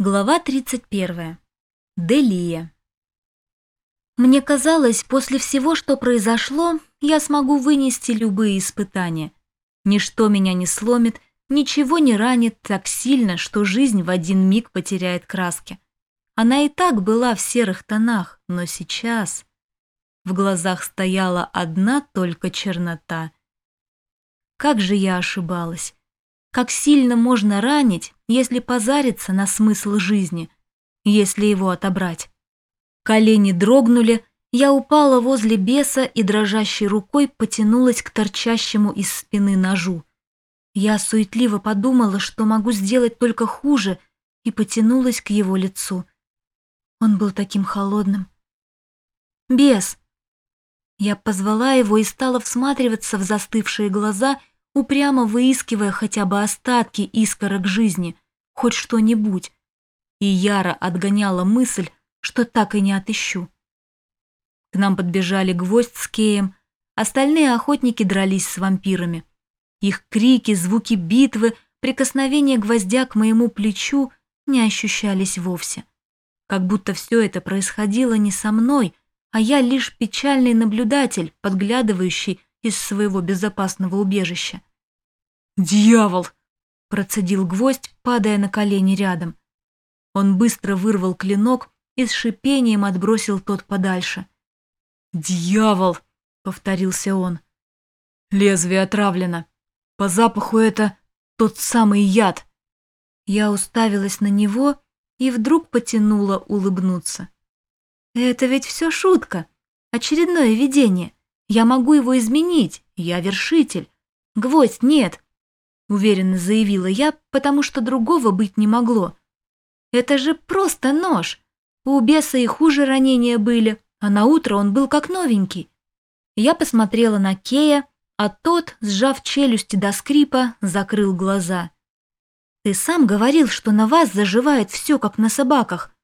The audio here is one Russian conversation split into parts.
Глава 31. Делия. Мне казалось, после всего, что произошло, я смогу вынести любые испытания. Ничто меня не сломит, ничего не ранит так сильно, что жизнь в один миг потеряет краски. Она и так была в серых тонах, но сейчас... В глазах стояла одна только чернота. Как же я ошибалась. Как сильно можно ранить, если позариться на смысл жизни, если его отобрать. Колени дрогнули, я упала возле беса и дрожащей рукой потянулась к торчащему из спины ножу. Я суетливо подумала, что могу сделать только хуже, и потянулась к его лицу. Он был таким холодным. «Бес!» Я позвала его и стала всматриваться в застывшие глаза упрямо выискивая хотя бы остатки искорок жизни, хоть что-нибудь, и яро отгоняла мысль, что так и не отыщу. К нам подбежали гвоздь с Кеем, остальные охотники дрались с вампирами. Их крики, звуки битвы, прикосновение гвоздя к моему плечу не ощущались вовсе. Как будто все это происходило не со мной, а я лишь печальный наблюдатель, подглядывающий из своего безопасного убежища. «Дьявол!» – процедил гвоздь, падая на колени рядом. Он быстро вырвал клинок и с шипением отбросил тот подальше. «Дьявол!» – повторился он. «Лезвие отравлено. По запаху это тот самый яд». Я уставилась на него и вдруг потянула улыбнуться. «Это ведь все шутка. Очередное видение. Я могу его изменить. Я вершитель. Гвоздь нет уверенно заявила я, потому что другого быть не могло. Это же просто нож. У беса и хуже ранения были, а на утро он был как новенький. Я посмотрела на Кея, а тот, сжав челюсти до скрипа, закрыл глаза. «Ты сам говорил, что на вас заживает все, как на собаках»,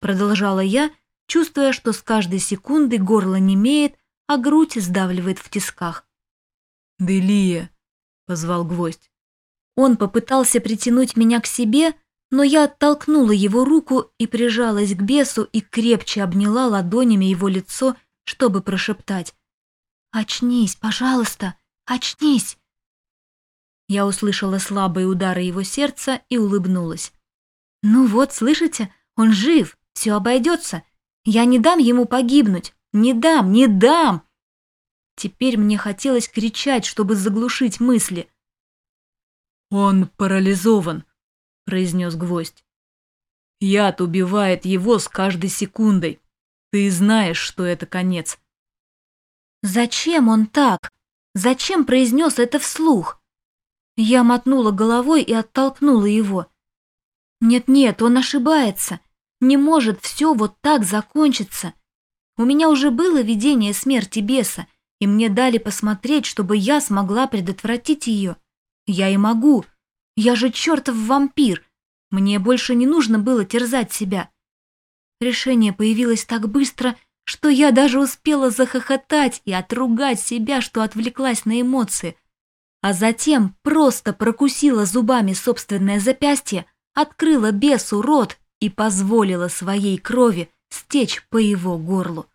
продолжала я, чувствуя, что с каждой секунды горло немеет, а грудь сдавливает в тисках. «Делия», — позвал гвоздь. Он попытался притянуть меня к себе, но я оттолкнула его руку и прижалась к бесу и крепче обняла ладонями его лицо, чтобы прошептать. «Очнись, пожалуйста, очнись!» Я услышала слабые удары его сердца и улыбнулась. «Ну вот, слышите, он жив, все обойдется. Я не дам ему погибнуть, не дам, не дам!» Теперь мне хотелось кричать, чтобы заглушить мысли, «Он парализован», — произнес гвоздь. «Яд убивает его с каждой секундой. Ты знаешь, что это конец». «Зачем он так? Зачем произнес это вслух?» Я мотнула головой и оттолкнула его. «Нет-нет, он ошибается. Не может все вот так закончиться. У меня уже было видение смерти беса, и мне дали посмотреть, чтобы я смогла предотвратить ее. Я и могу. Я же чертов вампир. Мне больше не нужно было терзать себя. Решение появилось так быстро, что я даже успела захохотать и отругать себя, что отвлеклась на эмоции. А затем просто прокусила зубами собственное запястье, открыла бесу рот и позволила своей крови стечь по его горлу.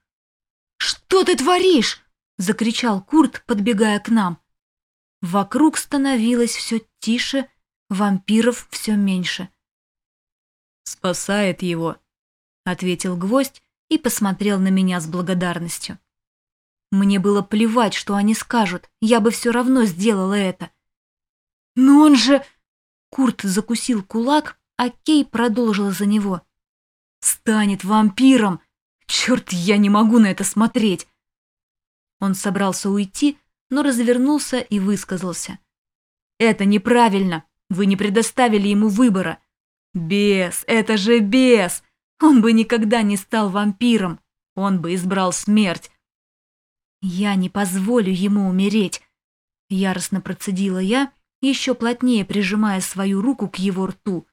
«Что ты творишь?» — закричал Курт, подбегая к нам. Вокруг становилось все тише, вампиров все меньше. «Спасает его», — ответил гвоздь и посмотрел на меня с благодарностью. Мне было плевать, что они скажут, я бы все равно сделала это. «Но он же...» Курт закусил кулак, а Кей продолжила за него. «Станет вампиром! Черт, я не могу на это смотреть!» Он собрался уйти, но развернулся и высказался. «Это неправильно. Вы не предоставили ему выбора. Бес, это же бес! Он бы никогда не стал вампиром. Он бы избрал смерть. Я не позволю ему умереть!» Яростно процедила я, еще плотнее прижимая свою руку к его рту.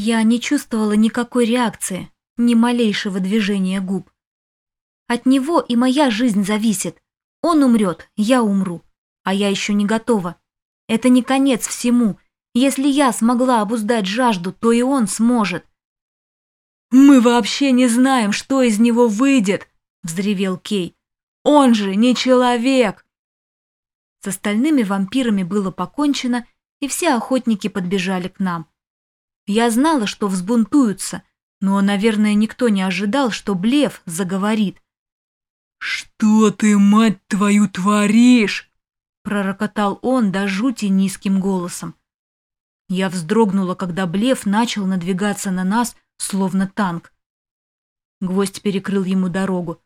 Я не чувствовала никакой реакции, ни малейшего движения губ. От него и моя жизнь зависит. Он умрет, я умру, а я еще не готова. Это не конец всему. Если я смогла обуздать жажду, то и он сможет. «Мы вообще не знаем, что из него выйдет!» — взревел Кей. «Он же не человек!» С остальными вампирами было покончено, и все охотники подбежали к нам. Я знала, что взбунтуются, но, наверное, никто не ожидал, что Блев заговорит. «Что ты, мать твою, творишь?» пророкотал он до жути низким голосом. Я вздрогнула, когда Блев начал надвигаться на нас, словно танк. Гвоздь перекрыл ему дорогу.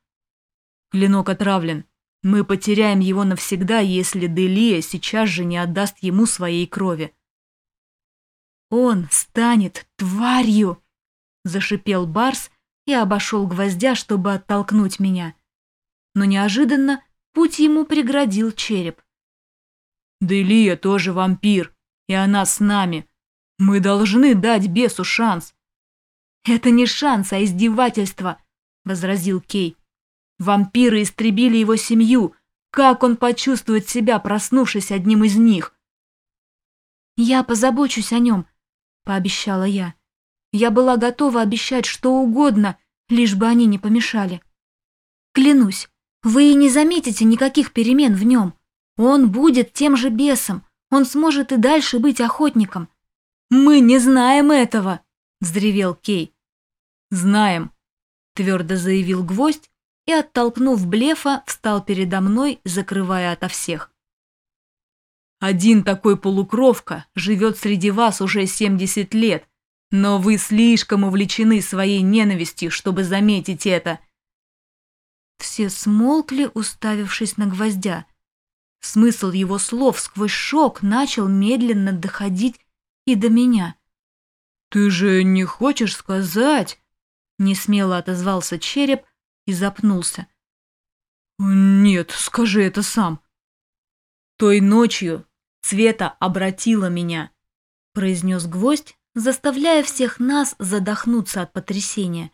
Клинок отравлен. Мы потеряем его навсегда, если Делия сейчас же не отдаст ему своей крови. Он станет тварью, зашипел Барс и обошел гвоздя, чтобы оттолкнуть меня. Но неожиданно путь ему преградил череп. Делия тоже вампир, и она с нами. Мы должны дать бесу шанс. Это не шанс, а издевательство, возразил Кей. Вампиры истребили его семью. Как он почувствует себя, проснувшись одним из них? «Я позабочусь о нем», — пообещала я. Я была готова обещать что угодно, лишь бы они не помешали. Клянусь, вы и не заметите никаких перемен в нем. Он будет тем же бесом, он сможет и дальше быть охотником. «Мы не знаем этого!» — взревел Кей. «Знаем», — твердо заявил гвоздь и, оттолкнув блефа, встал передо мной, закрывая ото всех. «Один такой полукровка живет среди вас уже 70 лет, но вы слишком увлечены своей ненавистью, чтобы заметить это». Все смолкли, уставившись на гвоздя. Смысл его слов сквозь шок начал медленно доходить и до меня. «Ты же не хочешь сказать?» Несмело отозвался череп, и запнулся. «Нет, скажи это сам». «Той ночью Цвета обратила меня», — произнес гвоздь, заставляя всех нас задохнуться от потрясения.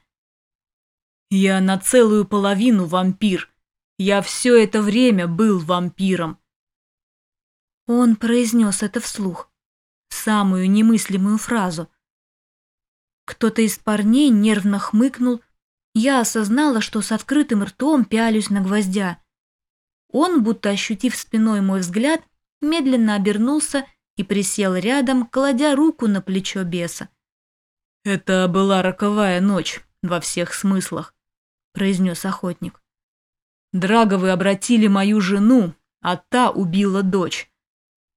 «Я на целую половину вампир. Я все это время был вампиром». Он произнес это вслух, самую немыслимую фразу. Кто-то из парней нервно хмыкнул я осознала, что с открытым ртом пялюсь на гвоздя. Он, будто ощутив спиной мой взгляд, медленно обернулся и присел рядом, кладя руку на плечо беса. «Это была роковая ночь во всех смыслах», — произнес охотник. «Драговы обратили мою жену, а та убила дочь.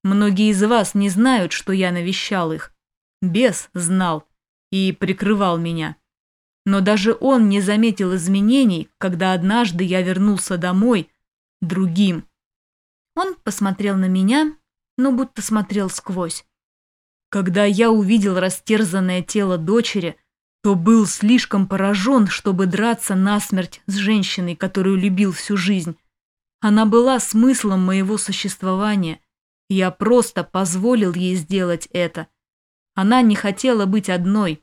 Многие из вас не знают, что я навещал их. Бес знал и прикрывал меня. Но даже он не заметил изменений, когда однажды я вернулся домой другим. Он посмотрел на меня, но будто смотрел сквозь. Когда я увидел растерзанное тело дочери, то был слишком поражен, чтобы драться насмерть с женщиной, которую любил всю жизнь. Она была смыслом моего существования. Я просто позволил ей сделать это. Она не хотела быть одной,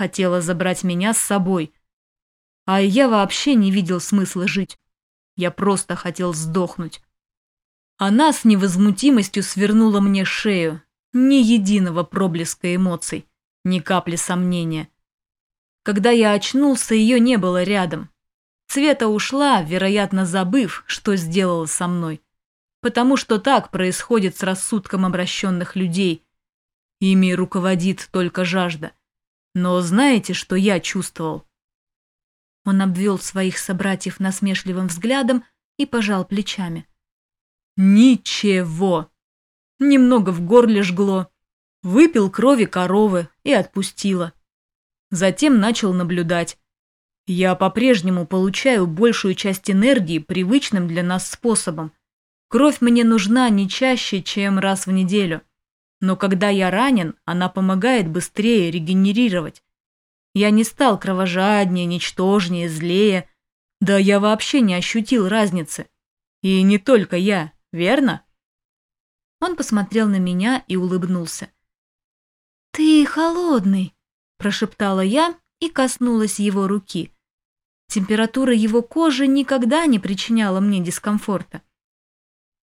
Хотела забрать меня с собой. А я вообще не видел смысла жить. Я просто хотел сдохнуть. Она с невозмутимостью свернула мне шею. Ни единого проблеска эмоций, ни капли сомнения. Когда я очнулся, ее не было рядом. Цвета ушла, вероятно, забыв, что сделала со мной. Потому что так происходит с рассудком обращенных людей. Ими руководит только жажда. Но знаете, что я чувствовал?» Он обвел своих собратьев насмешливым взглядом и пожал плечами. «Ничего. Немного в горле жгло. Выпил крови коровы и отпустила. Затем начал наблюдать. Я по-прежнему получаю большую часть энергии привычным для нас способом. Кровь мне нужна не чаще, чем раз в неделю. Но когда я ранен, она помогает быстрее регенерировать. Я не стал кровожаднее, ничтожнее, злее. Да я вообще не ощутил разницы. И не только я, верно? Он посмотрел на меня и улыбнулся. «Ты холодный», – прошептала я и коснулась его руки. Температура его кожи никогда не причиняла мне дискомфорта.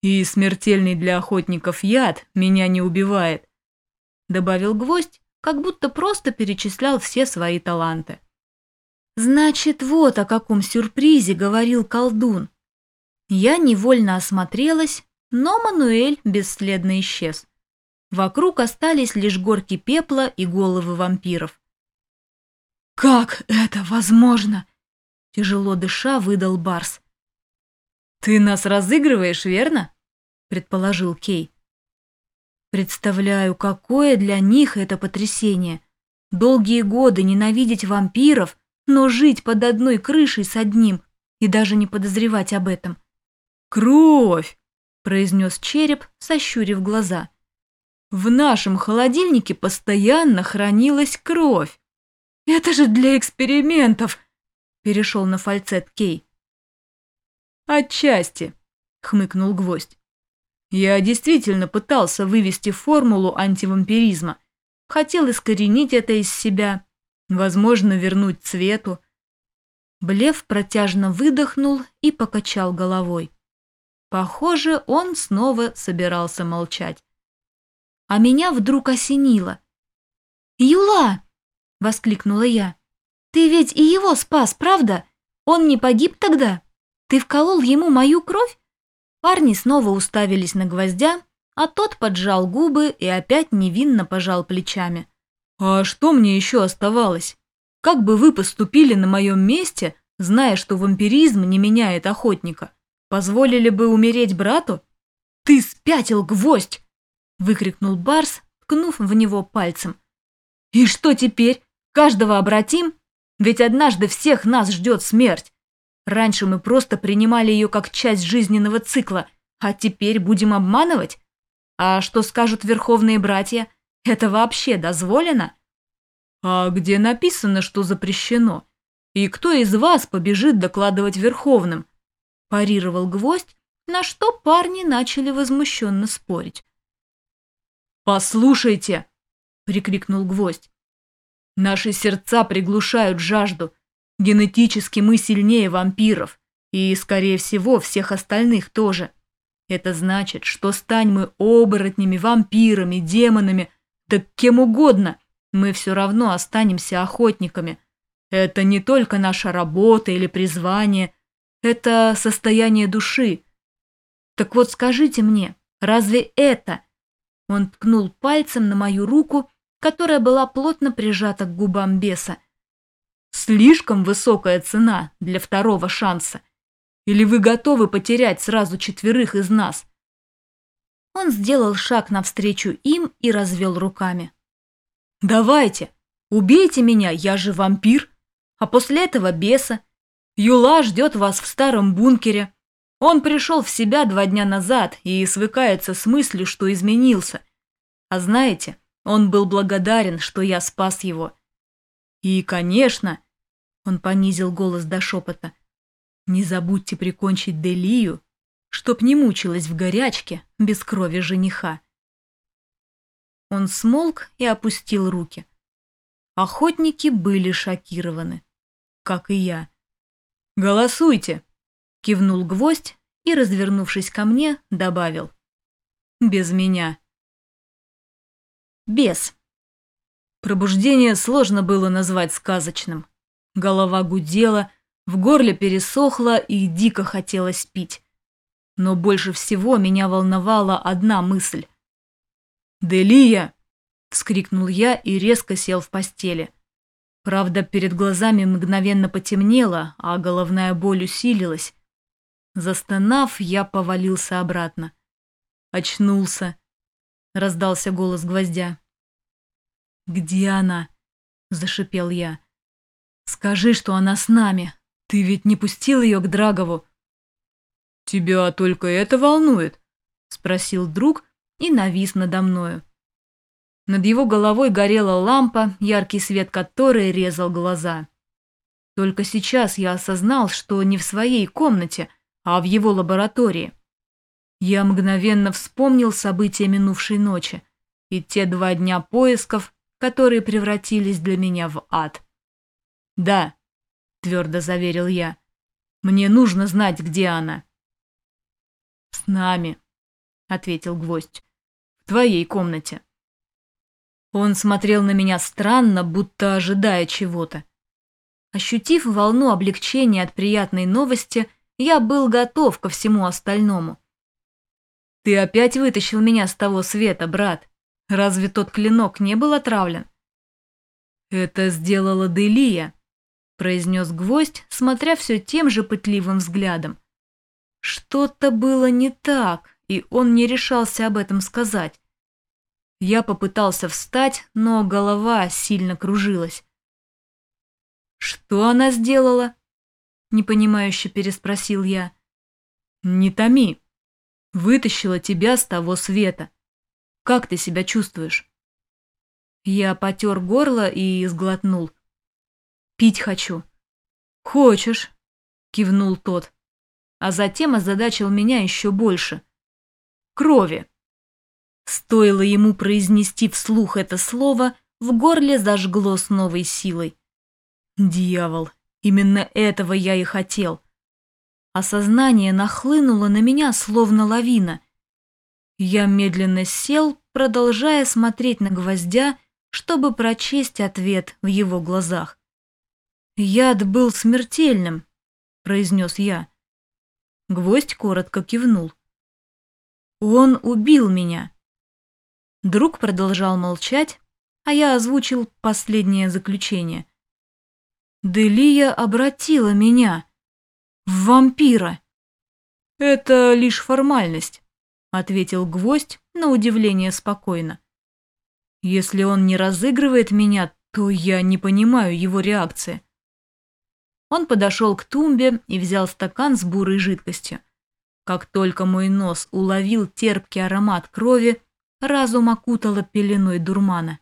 «И смертельный для охотников яд меня не убивает», — добавил гвоздь, как будто просто перечислял все свои таланты. Значит, вот о каком сюрпризе говорил колдун. Я невольно осмотрелась, но Мануэль бесследно исчез. Вокруг остались лишь горки пепла и головы вампиров. «Как это возможно?» – тяжело дыша выдал Барс. «Ты нас разыгрываешь, верно?» – предположил Кей. Представляю, какое для них это потрясение. Долгие годы ненавидеть вампиров, но жить под одной крышей с одним и даже не подозревать об этом. «Кровь!» – произнес череп, сощурив глаза. «В нашем холодильнике постоянно хранилась кровь. Это же для экспериментов!» – перешел на фальцет Кей. «Отчасти», – хмыкнул гвоздь. Я действительно пытался вывести формулу антивампиризма. Хотел искоренить это из себя, возможно, вернуть цвету. Блев протяжно выдохнул и покачал головой. Похоже, он снова собирался молчать. А меня вдруг осенило. «Юла!» — воскликнула я. «Ты ведь и его спас, правда? Он не погиб тогда? Ты вколол ему мою кровь?» Парни снова уставились на гвоздя, а тот поджал губы и опять невинно пожал плечами. «А что мне еще оставалось? Как бы вы поступили на моем месте, зная, что вампиризм не меняет охотника? Позволили бы умереть брату?» «Ты спятил, гвоздь!» – выкрикнул Барс, ткнув в него пальцем. «И что теперь? Каждого обратим? Ведь однажды всех нас ждет смерть. Раньше мы просто принимали ее как часть жизненного цикла, а теперь будем обманывать? А что скажут верховные братья? Это вообще дозволено? А где написано, что запрещено? И кто из вас побежит докладывать верховным? Парировал гвоздь, на что парни начали возмущенно спорить. «Послушайте!» – прикрикнул гвоздь. «Наши сердца приглушают жажду, Генетически мы сильнее вампиров, и, скорее всего, всех остальных тоже. Это значит, что стань мы оборотнями, вампирами, демонами, да кем угодно, мы все равно останемся охотниками. Это не только наша работа или призвание, это состояние души. Так вот скажите мне, разве это? Он ткнул пальцем на мою руку, которая была плотно прижата к губам беса. Слишком высокая цена для второго шанса. Или вы готовы потерять сразу четверых из нас? Он сделал шаг навстречу им и развел руками. «Давайте, убейте меня, я же вампир, а после этого беса. Юла ждет вас в старом бункере. Он пришел в себя два дня назад и свыкается с мыслью, что изменился. А знаете, он был благодарен, что я спас его. И, конечно, он понизил голос до шепота. «Не забудьте прикончить Делию, чтоб не мучилась в горячке без крови жениха». Он смолк и опустил руки. Охотники были шокированы, как и я. «Голосуйте!» — кивнул гвоздь и, развернувшись ко мне, добавил. «Без меня». Без. Пробуждение сложно было назвать сказочным. Голова гудела, в горле пересохло и дико хотелось пить. Но больше всего меня волновала одна мысль. «Делия!» – вскрикнул я и резко сел в постели. Правда, перед глазами мгновенно потемнело, а головная боль усилилась. Застонав, я повалился обратно. Очнулся. Раздался голос гвоздя. «Где она?» – зашипел я. Скажи, что она с нами. Ты ведь не пустил ее к Драгову. Тебя только это волнует? Спросил друг и навис надо мною. Над его головой горела лампа, яркий свет которой резал глаза. Только сейчас я осознал, что не в своей комнате, а в его лаборатории. Я мгновенно вспомнил события минувшей ночи и те два дня поисков, которые превратились для меня в ад. «Да», — твердо заверил я. «Мне нужно знать, где она». «С нами», — ответил гвоздь. «В твоей комнате». Он смотрел на меня странно, будто ожидая чего-то. Ощутив волну облегчения от приятной новости, я был готов ко всему остальному. «Ты опять вытащил меня с того света, брат. Разве тот клинок не был отравлен?» «Это сделала Делия», — произнес гвоздь, смотря все тем же пытливым взглядом. Что-то было не так, и он не решался об этом сказать. Я попытался встать, но голова сильно кружилась. «Что она сделала?» — непонимающе переспросил я. «Не томи. Вытащила тебя с того света. Как ты себя чувствуешь?» Я потер горло и сглотнул. «Пить хочу». «Хочешь?» — кивнул тот, а затем озадачил меня еще больше. «Крови». Стоило ему произнести вслух это слово, в горле зажгло с новой силой. Дьявол, именно этого я и хотел. Осознание нахлынуло на меня, словно лавина. Я медленно сел, продолжая смотреть на гвоздя, чтобы прочесть ответ в его глазах. «Яд был смертельным», — произнес я. Гвоздь коротко кивнул. «Он убил меня». Друг продолжал молчать, а я озвучил последнее заключение. Делия обратила меня в вампира. Это лишь формальность, ответил гвоздь на удивление спокойно. Если он не разыгрывает меня, то я не понимаю его реакции. Он подошел к тумбе и взял стакан с бурой жидкостью. Как только мой нос уловил терпкий аромат крови, разум окутало пеленой дурмана.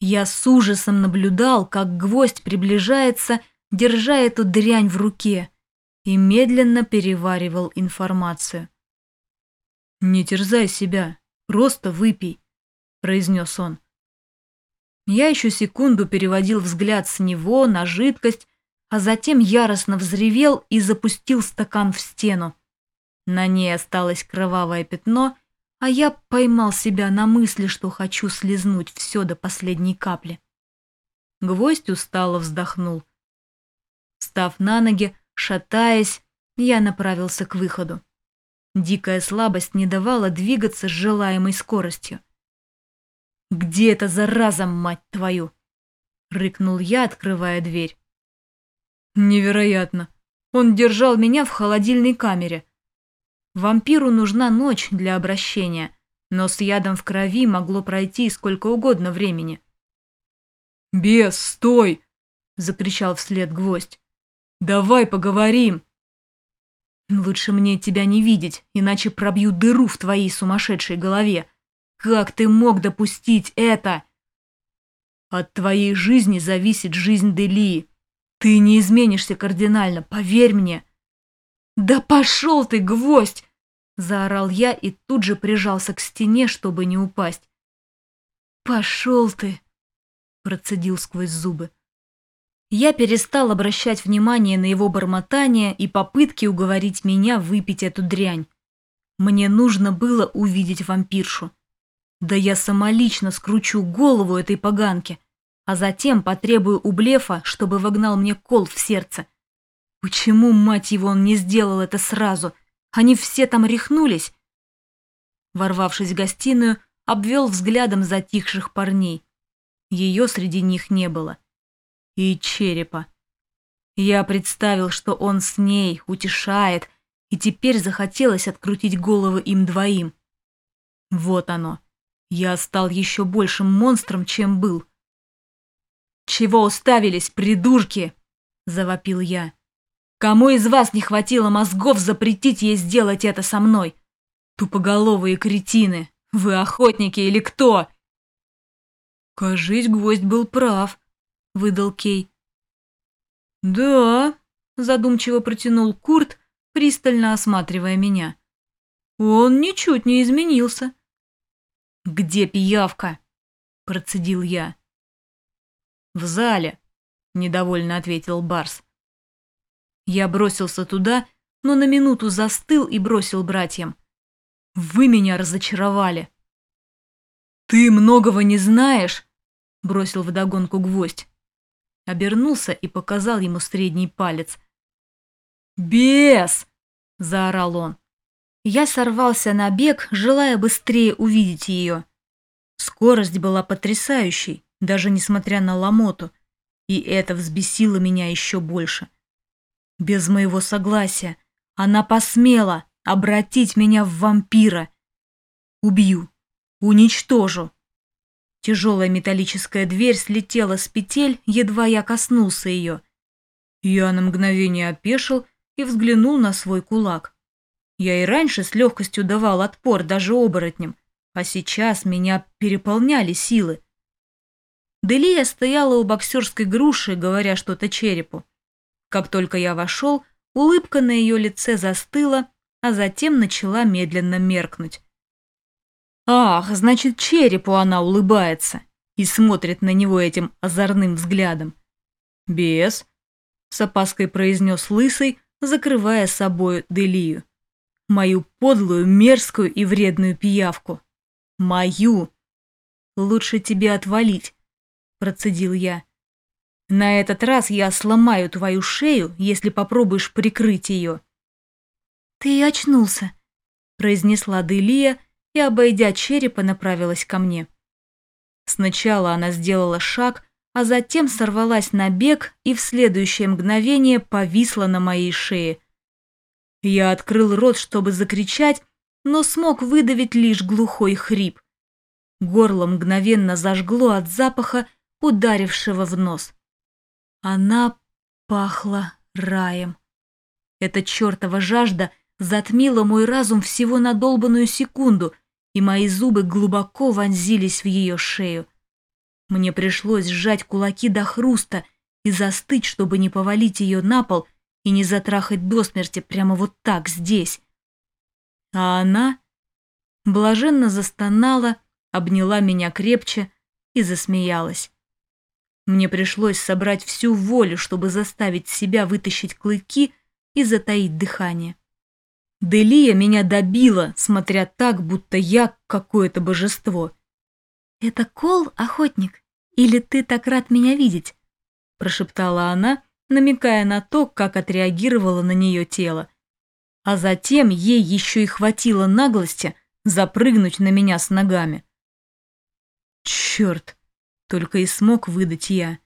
Я с ужасом наблюдал, как гвоздь приближается, держа эту дрянь в руке, и медленно переваривал информацию. «Не терзай себя, просто выпей», — произнес он. Я еще секунду переводил взгляд с него на жидкость, а затем яростно взревел и запустил стакан в стену. На ней осталось кровавое пятно — а я поймал себя на мысли, что хочу слезнуть все до последней капли. Гвоздь устало вздохнул. Став на ноги, шатаясь, я направился к выходу. Дикая слабость не давала двигаться с желаемой скоростью. «Где эта зараза, мать твою?» — рыкнул я, открывая дверь. «Невероятно! Он держал меня в холодильной камере, Вампиру нужна ночь для обращения, но с ядом в крови могло пройти сколько угодно времени. «Бес, стой!» – закричал вслед гвоздь. «Давай поговорим!» «Лучше мне тебя не видеть, иначе пробью дыру в твоей сумасшедшей голове. Как ты мог допустить это?» «От твоей жизни зависит жизнь Делии. Ты не изменишься кардинально, поверь мне!» «Да пошел ты, гвоздь!» – заорал я и тут же прижался к стене, чтобы не упасть. «Пошел ты!» – процедил сквозь зубы. Я перестал обращать внимание на его бормотание и попытки уговорить меня выпить эту дрянь. Мне нужно было увидеть вампиршу. Да я самолично скручу голову этой поганки, а затем потребую у Блефа, чтобы вогнал мне кол в сердце – Почему, мать его, он не сделал это сразу? Они все там рехнулись. Ворвавшись в гостиную, обвел взглядом затихших парней. Ее среди них не было. И черепа. Я представил, что он с ней утешает, и теперь захотелось открутить головы им двоим. Вот оно. Я стал еще большим монстром, чем был. «Чего уставились, придурки?» – завопил я. Кому из вас не хватило мозгов запретить ей сделать это со мной? Тупоголовые кретины! Вы охотники или кто?» «Кажись, гвоздь был прав», — выдал Кей. «Да», — задумчиво протянул Курт, пристально осматривая меня. «Он ничуть не изменился». «Где пиявка?» — процедил я. «В зале», — недовольно ответил Барс. Я бросился туда, но на минуту застыл и бросил братьям. «Вы меня разочаровали!» «Ты многого не знаешь?» – бросил вдогонку гвоздь. обернулся и показал ему средний палец. «Бес!» – заорал он. Я сорвался на бег, желая быстрее увидеть ее. Скорость была потрясающей, даже несмотря на ломоту, и это взбесило меня еще больше. Без моего согласия она посмела обратить меня в вампира. Убью, уничтожу. Тяжелая металлическая дверь слетела с петель, едва я коснулся ее. Я на мгновение опешил и взглянул на свой кулак. Я и раньше с легкостью давал отпор даже оборотням, а сейчас меня переполняли силы. Делия стояла у боксерской груши, говоря что-то черепу. Как только я вошел, улыбка на ее лице застыла, а затем начала медленно меркнуть. Ах, значит, черепу она улыбается и смотрит на него этим озорным взглядом. «Бес», — с опаской произнес Лысый, закрывая собой Делию. «Мою подлую, мерзкую и вредную пиявку. Мою. Лучше тебе отвалить», — процедил я. «На этот раз я сломаю твою шею, если попробуешь прикрыть ее». «Ты очнулся», — произнесла Делия, и, обойдя черепа, направилась ко мне. Сначала она сделала шаг, а затем сорвалась на бег и в следующее мгновение повисла на моей шее. Я открыл рот, чтобы закричать, но смог выдавить лишь глухой хрип. Горло мгновенно зажгло от запаха, ударившего в нос. Она пахла раем. Эта чертова жажда затмила мой разум всего на долбанную секунду — и мои зубы глубоко вонзились в ее шею. Мне пришлось сжать кулаки до хруста и застыть, чтобы не повалить ее на пол и не затрахать до смерти прямо вот так, здесь. А она блаженно застонала, обняла меня крепче и засмеялась. Мне пришлось собрать всю волю, чтобы заставить себя вытащить клыки и затаить дыхание. Делия меня добила, смотря так, будто я какое-то божество. «Это Кол, охотник? Или ты так рад меня видеть?» прошептала она, намекая на то, как отреагировало на нее тело. А затем ей еще и хватило наглости запрыгнуть на меня с ногами. Черт, только и смог выдать я.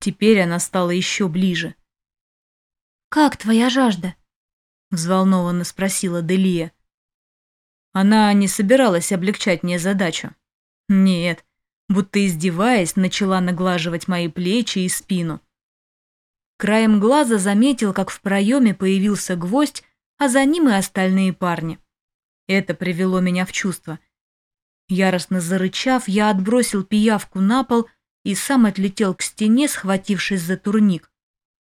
Теперь она стала еще ближе. «Как твоя жажда?» — взволнованно спросила Делия. Она не собиралась облегчать мне задачу. Нет, будто издеваясь, начала наглаживать мои плечи и спину. Краем глаза заметил, как в проеме появился гвоздь, а за ним и остальные парни. Это привело меня в чувство. Яростно зарычав, я отбросил пиявку на пол и сам отлетел к стене, схватившись за турник.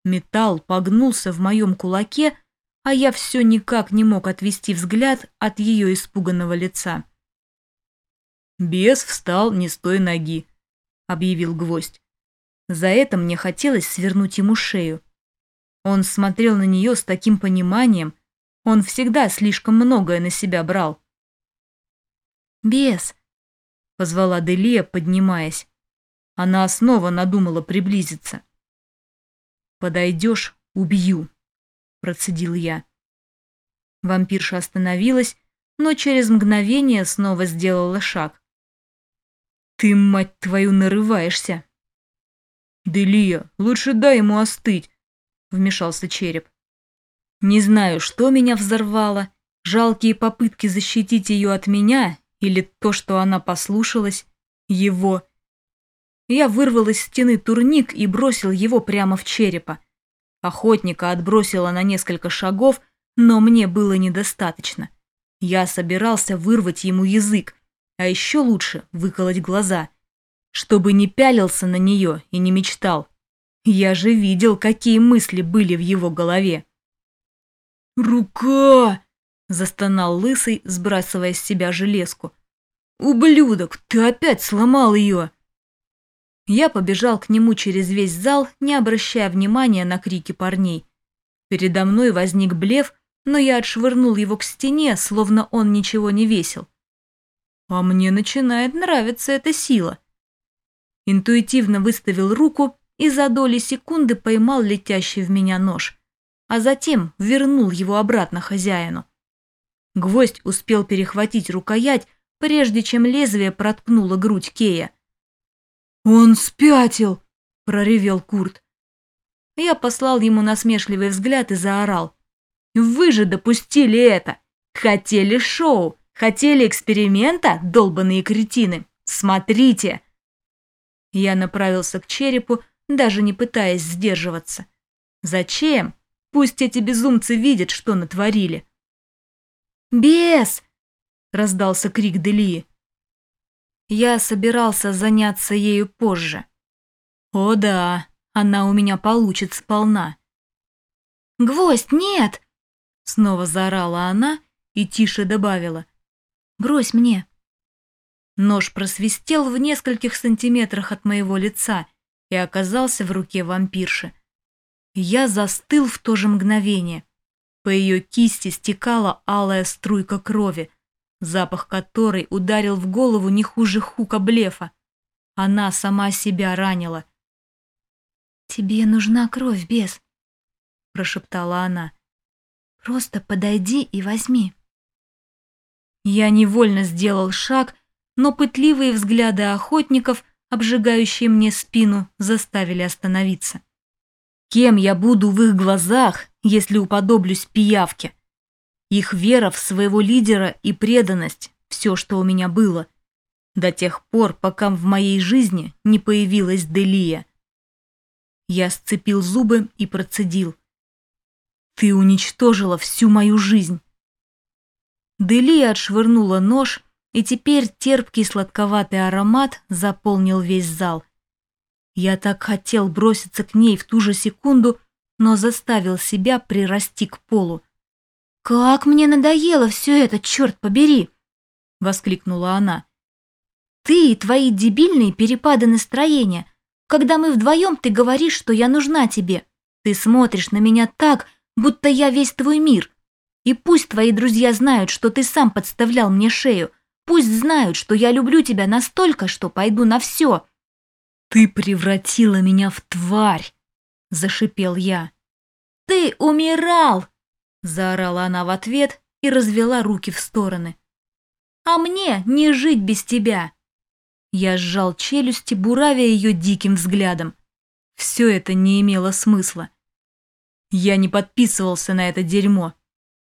Металл погнулся в моем кулаке, а я все никак не мог отвести взгляд от ее испуганного лица. «Бес встал не с той ноги», — объявил гвоздь. За это мне хотелось свернуть ему шею. Он смотрел на нее с таким пониманием, он всегда слишком многое на себя брал. «Бес», — позвала Делия, поднимаясь. Она снова надумала приблизиться. «Подойдешь — убью», процедил я. Вампирша остановилась, но через мгновение снова сделала шаг. «Ты, мать твою, нарываешься!» «Делия, лучше дай ему остыть», — вмешался череп. Не знаю, что меня взорвало, жалкие попытки защитить ее от меня или то, что она послушалась, его. Я вырвал из стены турник и бросил его прямо в черепа. Охотника отбросило на несколько шагов, но мне было недостаточно. Я собирался вырвать ему язык, а еще лучше выколоть глаза, чтобы не пялился на нее и не мечтал. Я же видел, какие мысли были в его голове. «Рука!» – застонал Лысый, сбрасывая с себя железку. «Ублюдок, ты опять сломал ее!» Я побежал к нему через весь зал, не обращая внимания на крики парней. Передо мной возник блеф, но я отшвырнул его к стене, словно он ничего не весил. А мне начинает нравиться эта сила. Интуитивно выставил руку и за доли секунды поймал летящий в меня нож, а затем вернул его обратно хозяину. Гвоздь успел перехватить рукоять, прежде чем лезвие проткнуло грудь Кея. «Он спятил!» – проревел Курт. Я послал ему насмешливый взгляд и заорал. «Вы же допустили это! Хотели шоу! Хотели эксперимента, долбанные кретины! Смотрите!» Я направился к черепу, даже не пытаясь сдерживаться. «Зачем? Пусть эти безумцы видят, что натворили!» «Бес!» – раздался крик Делии. Я собирался заняться ею позже. О да, она у меня получит сполна. «Гвоздь, нет!» Снова заорала она и тише добавила. «Брось мне!» Нож просвистел в нескольких сантиметрах от моего лица и оказался в руке вампирши. Я застыл в то же мгновение. По ее кисти стекала алая струйка крови, запах которой ударил в голову не хуже хука блефа. Она сама себя ранила. «Тебе нужна кровь, бес», — прошептала она. «Просто подойди и возьми». Я невольно сделал шаг, но пытливые взгляды охотников, обжигающие мне спину, заставили остановиться. Кем я буду в их глазах, если уподоблюсь пиявке? Их вера в своего лидера и преданность – все, что у меня было. До тех пор, пока в моей жизни не появилась Делия. Я сцепил зубы и процедил. «Ты уничтожила всю мою жизнь». Делия отшвырнула нож, и теперь терпкий сладковатый аромат заполнил весь зал. Я так хотел броситься к ней в ту же секунду, но заставил себя прирасти к полу. «Как мне надоело все это, черт побери!» — воскликнула она. «Ты и твои дебильные перепады настроения. Когда мы вдвоем, ты говоришь, что я нужна тебе. Ты смотришь на меня так, будто я весь твой мир. И пусть твои друзья знают, что ты сам подставлял мне шею. Пусть знают, что я люблю тебя настолько, что пойду на все». «Ты превратила меня в тварь!» — зашипел я. «Ты умирал!» Заорала она в ответ и развела руки в стороны. «А мне не жить без тебя!» Я сжал челюсти, буравя ее диким взглядом. Все это не имело смысла. Я не подписывался на это дерьмо.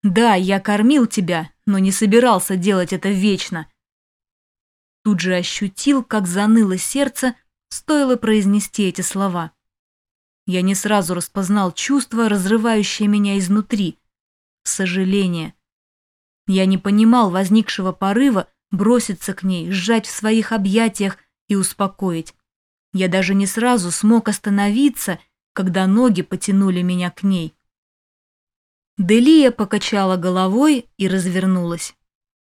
Да, я кормил тебя, но не собирался делать это вечно. Тут же ощутил, как заныло сердце, стоило произнести эти слова. Я не сразу распознал чувство, разрывающее меня изнутри, сожаление. Я не понимал возникшего порыва броситься к ней, сжать в своих объятиях и успокоить. Я даже не сразу смог остановиться, когда ноги потянули меня к ней. Делия покачала головой и развернулась.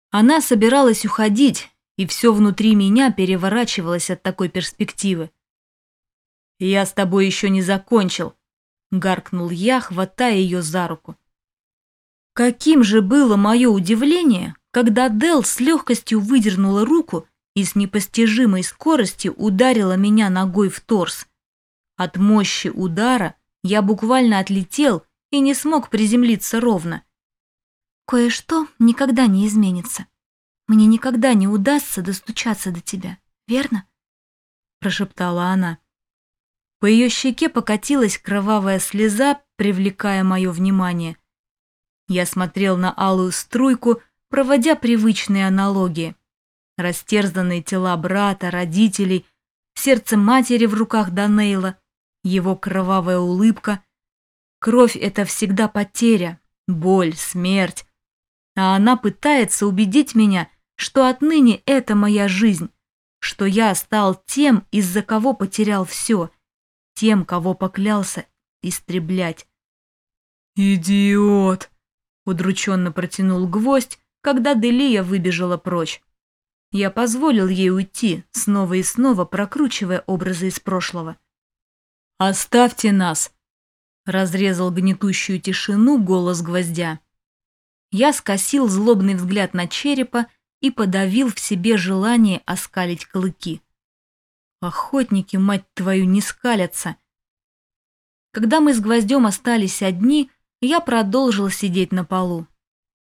Она собиралась уходить, и все внутри меня переворачивалось от такой перспективы. «Я с тобой еще не закончил», — гаркнул я, хватая ее за руку. Каким же было мое удивление, когда Дел с легкостью выдернула руку и с непостижимой скоростью ударила меня ногой в торс. От мощи удара я буквально отлетел и не смог приземлиться ровно. «Кое-что никогда не изменится. Мне никогда не удастся достучаться до тебя, верно?» прошептала она. По ее щеке покатилась кровавая слеза, привлекая мое внимание. Я смотрел на алую струйку, проводя привычные аналогии. Растерзанные тела брата, родителей, сердце матери в руках Данейла, его кровавая улыбка. Кровь — это всегда потеря, боль, смерть. А она пытается убедить меня, что отныне это моя жизнь, что я стал тем, из-за кого потерял все, тем, кого поклялся истреблять. «Идиот!» Удрученно протянул гвоздь, когда Делия выбежала прочь. Я позволил ей уйти, снова и снова прокручивая образы из прошлого. «Оставьте нас!» — разрезал гнетущую тишину голос гвоздя. Я скосил злобный взгляд на черепа и подавил в себе желание оскалить клыки. Охотники, мать твою, не скалятся, Когда мы с гвоздем остались одни, я продолжил сидеть на полу.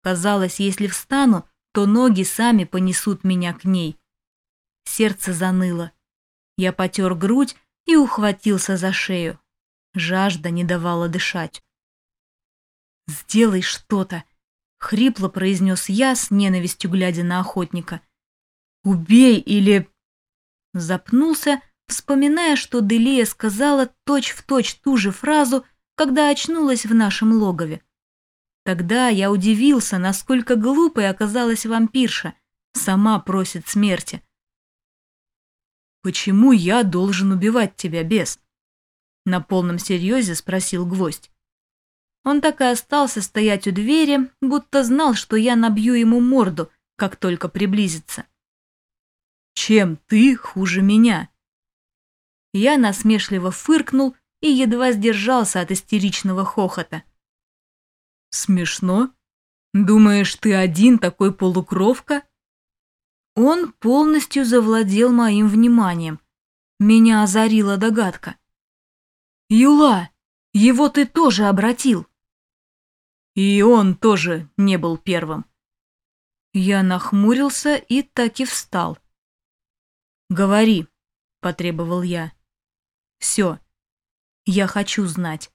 Казалось, если встану, то ноги сами понесут меня к ней. Сердце заныло. Я потер грудь и ухватился за шею. Жажда не давала дышать. «Сделай что-то!» — хрипло произнес я с ненавистью, глядя на охотника. «Убей или...» Запнулся, вспоминая, что Делия сказала точь-в-точь точь ту же фразу, когда очнулась в нашем логове. Тогда я удивился, насколько глупой оказалась вампирша. Сама просит смерти. «Почему я должен убивать тебя, бес?» На полном серьезе спросил гвоздь. Он так и остался стоять у двери, будто знал, что я набью ему морду, как только приблизится. «Чем ты хуже меня?» Я насмешливо фыркнул и едва сдержался от истеричного хохота. «Смешно? Думаешь, ты один такой полукровка?» Он полностью завладел моим вниманием. Меня озарила догадка. «Юла, его ты тоже обратил!» И он тоже не был первым. Я нахмурился и так и встал. «Говори», — потребовал я. «Все. Я хочу знать».